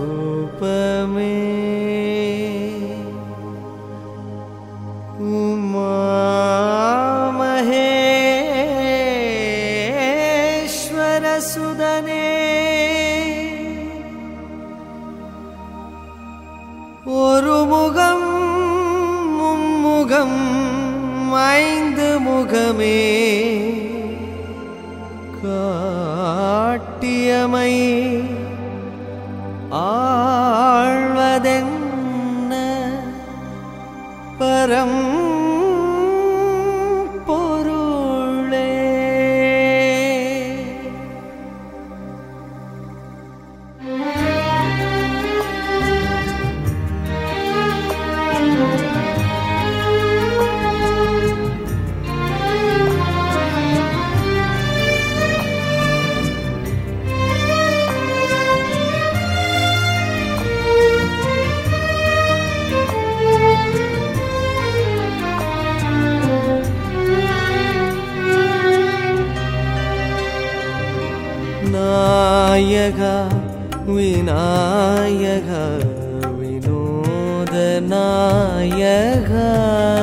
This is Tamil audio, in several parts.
प्रणवस्वरूपमे उमामहेश्वरसुदने ஒரு முகம் மும்முகம் ஐந்து முகமே காட்டியமை ஆழ்வதென்ன பரம் நாயக விநாயக வினோத நாயகா.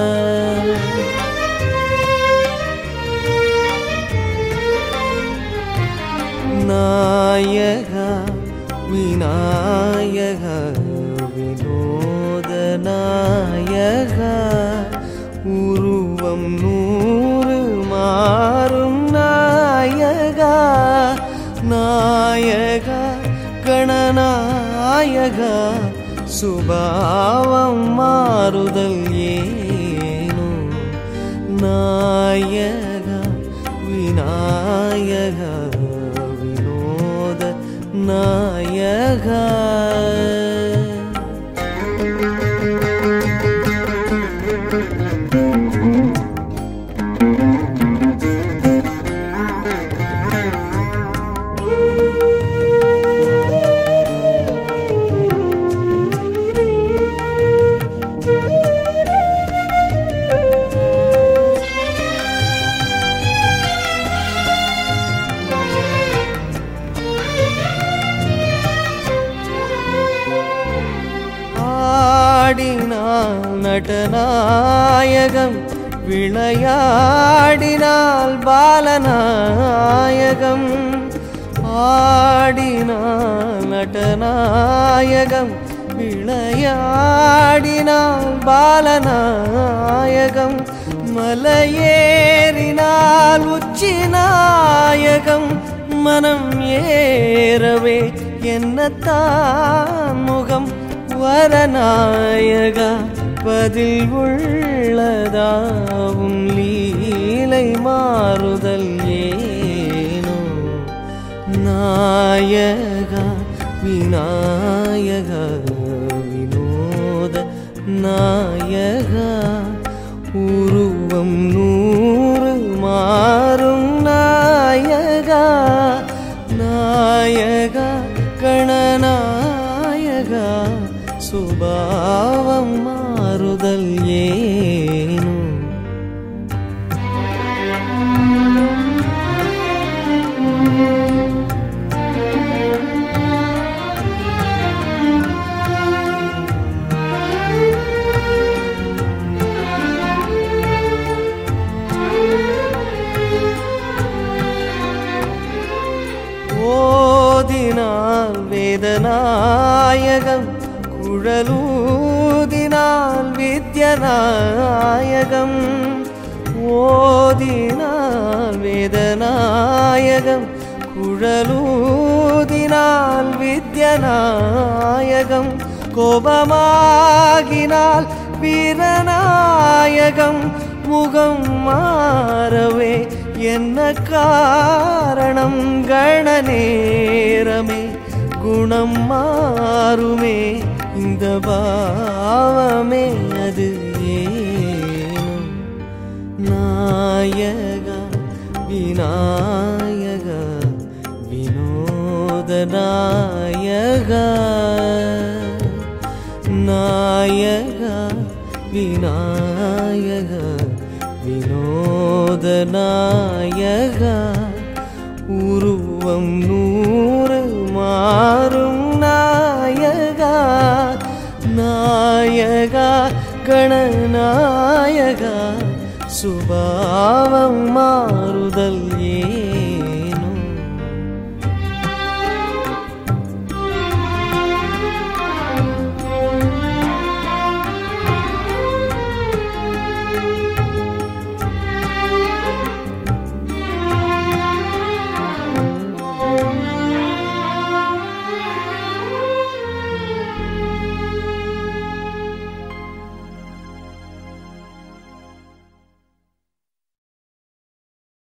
கணநாயக சுபாவம் மாறுதல் ஏனோ நாயக விநாயக வினோத நாயகா நடநாயகம் விளையாடினால் பாலநாயகம். ஆடினால் நடநாயகம் விளையாடினால் பாலநாயகம். மலையேறினால் உச்சி நாயகம் மனம் ஏறவே என்னத்தான் முகம்? வரநாயகா பதில் உள்ளதாவும் லீலை மாறுதல் ஏனோ? நாயகா விநாயக வினோத நாயகா உருவம் நூறு மாறும் நாயகா நாயகா கணநாயகா சுபாவம் வேதநாயகம் குழலூதினால் வித்யநாயகம். ஓதினால் வேதநாயகம் குழலூதினால் வித்யநாயகம். கோபமாகினால் வீரநாயகம். முகம் மாறவே என்ன காரணம்? கணநேரமே குணம் மாறுமே. இந்த பாவமே அது ஏனும் நாயகா விநாயகா வினோத நாயகா நாயகா விநாயக வினோ நாயகா உருவம் நூ நாயகா சுபாவம் மாறுதல் ஏ